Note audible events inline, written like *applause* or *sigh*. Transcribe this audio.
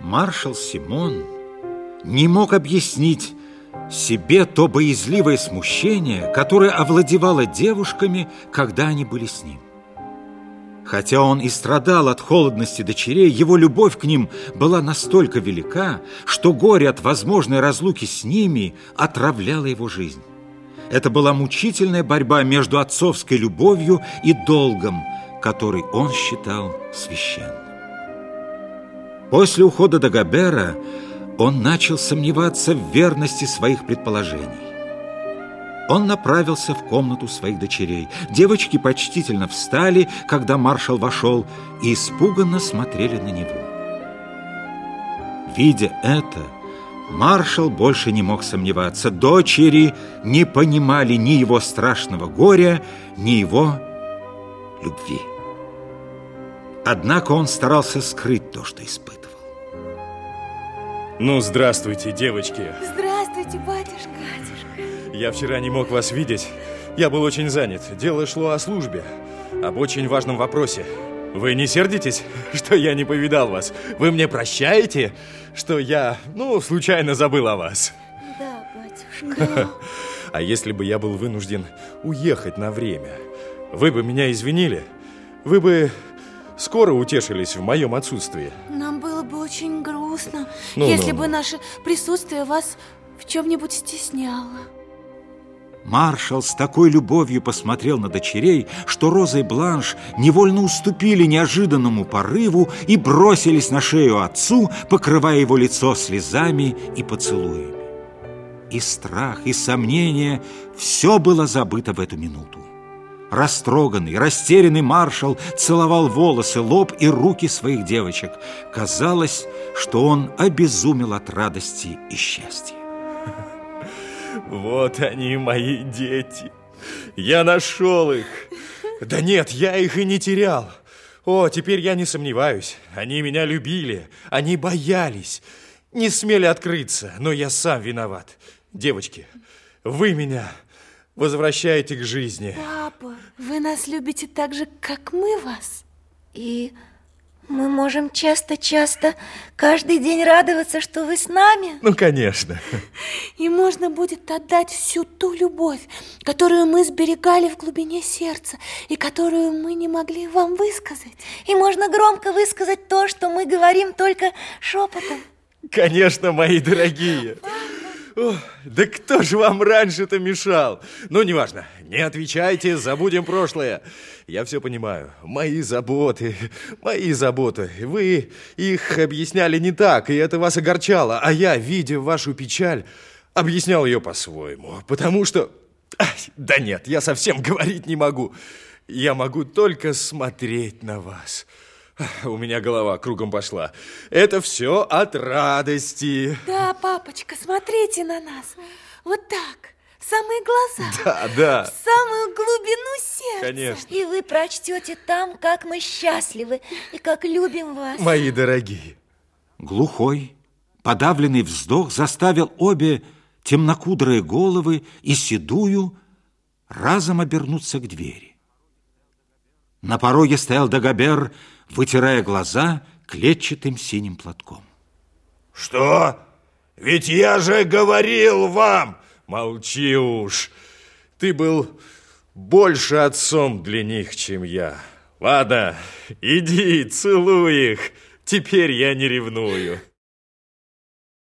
Маршал Симон не мог объяснить себе то боязливое смущение, которое овладевало девушками, когда они были с ним. Хотя он и страдал от холодности дочерей, его любовь к ним была настолько велика, что горе от возможной разлуки с ними отравляло его жизнь. Это была мучительная борьба между отцовской любовью и долгом, который он считал священным. После ухода Дагобера он начал сомневаться в верности своих предположений. Он направился в комнату своих дочерей. Девочки почтительно встали, когда маршал вошел, и испуганно смотрели на него. Видя это, маршал больше не мог сомневаться. Дочери не понимали ни его страшного горя, ни его любви. Однако он старался скрыть то, что испытывал. Ну, здравствуйте, девочки. Здравствуйте, батюшка. Я вчера не мог вас видеть. Я был очень занят. Дело шло о службе, об очень важном вопросе. Вы не сердитесь, *laughs* что я не повидал вас? Вы мне прощаете, что я, ну, случайно забыл о вас? Да, батюшка. *laughs* А если бы я был вынужден уехать на время, вы бы меня извинили? Вы бы скоро утешились в моем отсутствии? Нам было бы очень грустно, ну, если ну, бы ну. наше присутствие вас в чем-нибудь стесняло. Маршал с такой любовью посмотрел на дочерей, что Роза и Бланш невольно уступили неожиданному порыву и бросились на шею отцу, покрывая его лицо слезами и поцелуями. И страх, и сомнение – все было забыто в эту минуту. Растроганный, растерянный маршал целовал волосы, лоб и руки своих девочек. Казалось, что он обезумел от радости и счастья. *laughs* Вот они, мои дети. Я нашел их. Да нет, я их и не терял. О, теперь я не сомневаюсь. Они меня любили, они боялись, не смели открыться, но я сам виноват. Девочки, вы меня возвращаете к жизни. Папа, вы нас любите так же, как мы вас. И мы можем часто-часто каждый день радоваться, что вы с нами. Ну, конечно. И можно будет отдать всю ту любовь, которую мы сберегали в глубине сердца и которую мы не могли вам высказать. И можно громко высказать то, что мы говорим только шепотом. Конечно, мои дорогие. Да кто же вам раньше-то мешал? Ну, неважно, не отвечайте, забудем прошлое. Я все понимаю. Мои заботы, мои заботы. Вы их объясняли не так, и это вас огорчало. А я, видя вашу печаль, объяснял ее по-своему. Потому что... Да нет, я совсем *laughs* говорить не могу. Я могу только смотреть на вас. *sighs* У меня голова кругом пошла. Это все от радости. Да, папочка, смотрите на нас. Вот так. В самые глаза. *laughs* Да, да. В самую глубину сердца. Конечно. И вы прочтете там, как мы счастливы и как любим вас. Мои дорогие. Глухой, подавленный вздох заставил обе темнокудрые головы и седую разом обернуться к двери. На пороге стоял Дагобер, вытирая глаза клетчатым синим платком. Что? Ведь я же говорил вам! Молчи уж. Ты был больше отцом для них, чем я. Ладно, иди, целуй их. Теперь я не ревную.